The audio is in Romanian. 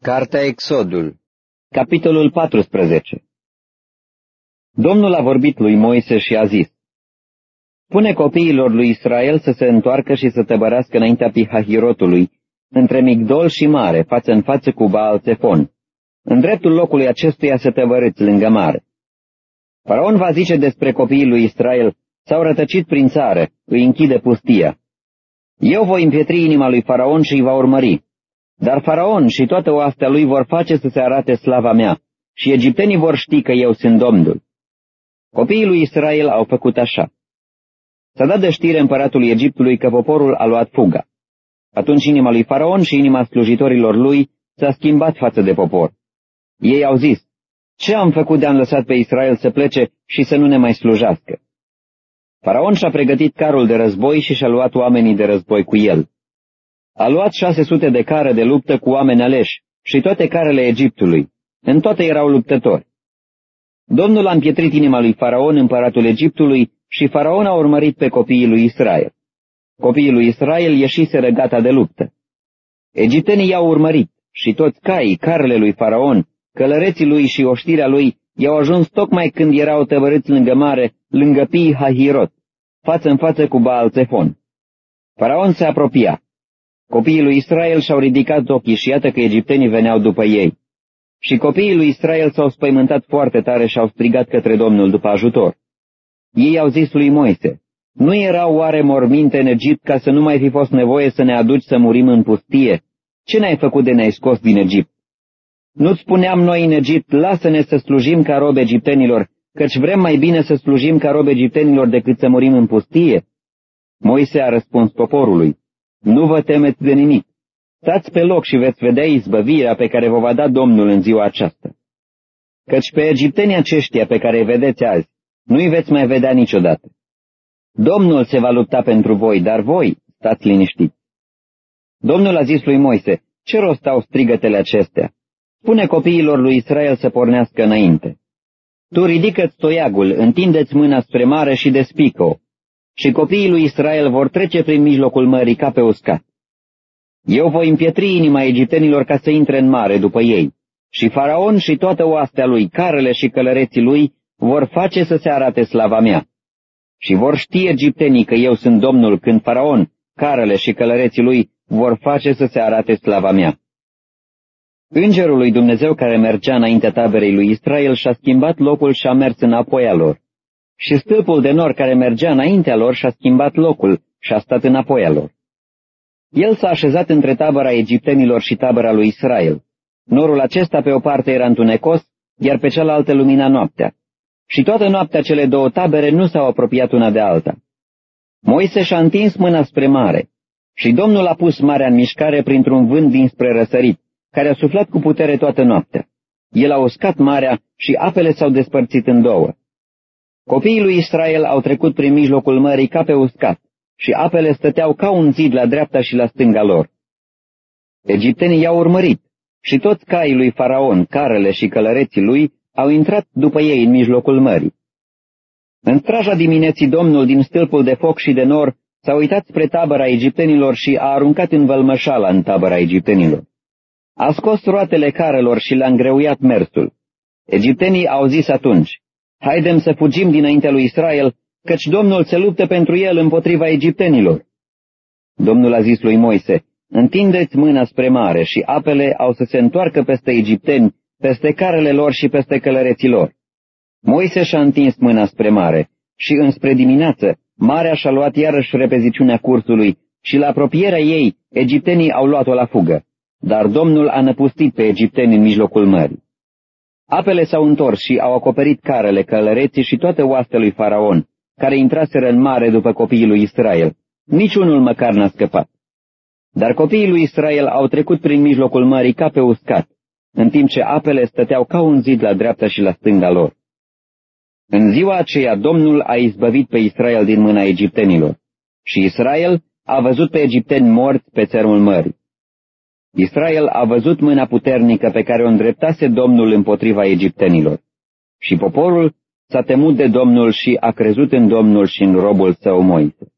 Cartea Exodul Capitolul 14 Domnul a vorbit lui Moise și a zis, Pune copiilor lui Israel să se întoarcă și să tăbărească înaintea Pihahirotului, între Migdol și Mare, față în față cu Baal Țefon. În dreptul locului acestuia să tăvărâți lângă mare. Faraon va zice despre copiii lui Israel, s-au rătăcit prin țară, îi închide pustia. Eu voi împietri inima lui Faraon și îi va urmări dar faraon și toată oastea lui vor face să se arate slava mea și egiptenii vor ști că eu sunt Domnul. Copiii lui Israel au făcut așa. S-a dat de știre împăratului Egiptului că poporul a luat fuga. Atunci inima lui Faraon și inima slujitorilor lui s-a schimbat față de popor. Ei au zis, ce am făcut de-am lăsat pe Israel să plece și să nu ne mai slujească? Faraon și-a pregătit carul de război și și-a luat oamenii de război cu el. A luat șase sute de care de luptă cu oameni aleși și toate carele Egiptului. În toate erau luptători. Domnul a împietrit inima lui Faraon, împăratul Egiptului, și Faraon a urmărit pe copiii lui Israel. Copiii lui Israel ieșiseră gata de luptă. Egiptenii i-au urmărit și toți caii, carele lui Faraon, călăreții lui și oștirea lui i-au ajuns tocmai când erau tăvărâți lângă mare, lângă Pii Hahirot, față în față cu Baal Țefon. Faraon se apropia. Copiii lui Israel și-au ridicat ochii și iată că egiptenii veneau după ei. Și copiii lui Israel s-au spăimântat foarte tare și au strigat către Domnul după ajutor. Ei au zis lui Moise, nu erau oare morminte în Egipt ca să nu mai fi fost nevoie să ne aduci să murim în pustie? Ce ne-ai făcut de ne-ai scos din Egipt? Nu-ți spuneam noi în Egipt, lasă-ne să slujim ca robe egiptenilor, căci vrem mai bine să slujim ca robe egiptenilor decât să murim în pustie? Moise a răspuns poporului, nu vă temeți de nimic. Stați pe loc și veți vedea izbăvirea pe care vă va da Domnul în ziua aceasta. Căci pe egiptenii aceștia pe care îi vedeți azi, nu-i veți mai vedea niciodată. Domnul se va lupta pentru voi, dar voi stați liniștiți. Domnul a zis lui Moise, ce rost au strigătele acestea? Spune copiilor lui Israel să pornească înainte. Tu ridică-ți toiagul, întindeți mâna spre mare și despică-o, și copiii lui Israel vor trece prin mijlocul mării ca pe uscat. Eu voi împietri inima egiptenilor ca să intre în mare după ei, și faraon și toată oastea lui, carele și călăreții lui, vor face să se arate slava mea. Și vor ști egiptenii că eu sunt Domnul când faraon, carele și călăreții lui vor face să se arate slava mea. Îngerul lui Dumnezeu care mergea înaintea taberei lui Israel și-a schimbat locul și a mers înapoi a lor și stâlpul de nor care mergea înaintea lor și-a schimbat locul și a stat înapoi a lor. El s-a așezat între tabăra egiptenilor și tabăra lui Israel. Norul acesta pe o parte era întunecos, iar pe cealaltă lumina noaptea. Și toată noaptea cele două tabere nu s-au apropiat una de alta. Moise și-a întins mâna spre mare și Domnul a pus marea în mișcare printr-un vânt dinspre răsărit, care a suflat cu putere toată noaptea. El a uscat marea și apele s-au despărțit în două. Copiii lui Israel au trecut prin mijlocul mării ca pe uscat și apele stăteau ca un zid la dreapta și la stânga lor. Egiptenii i-au urmărit și toți caii lui Faraon, carele și călăreții lui au intrat după ei în mijlocul mării. În straja dimineții Domnul din stâlpul de foc și de nor s-a uitat spre tabăra egiptenilor și a aruncat în vălmășala în tabăra egiptenilor. A scos roatele carelor și le-a îngreuiat mersul. Egiptenii au zis atunci, Haidem să fugim dinaintea lui Israel, căci Domnul se luptă pentru el împotriva egiptenilor. Domnul a zis lui Moise, întindeți mâna spre mare și apele au să se întoarcă peste egipteni, peste carele lor și peste călăreții lor. Moise și-a întins mâna spre mare și înspre dimineață, marea și-a luat iarăși repeziciunea cursului și la apropierea ei, egiptenii au luat-o la fugă, dar Domnul a năpustit pe egipteni în mijlocul mării. Apele s-au întors și au acoperit carele, călăreții și toate oastele lui Faraon, care intraseră în mare după copiii lui Israel. Niciunul măcar n-a scăpat. Dar copiii lui Israel au trecut prin mijlocul mării ca pe uscat, în timp ce apele stăteau ca un zid la dreapta și la stânga lor. În ziua aceea Domnul a izbăvit pe Israel din mâna egiptenilor și Israel a văzut pe egipteni morți pe țărmul mării. Israel a văzut mâna puternică pe care o îndreptase Domnul împotriva egiptenilor. Și poporul s-a temut de Domnul și a crezut în Domnul și în robul său Moise.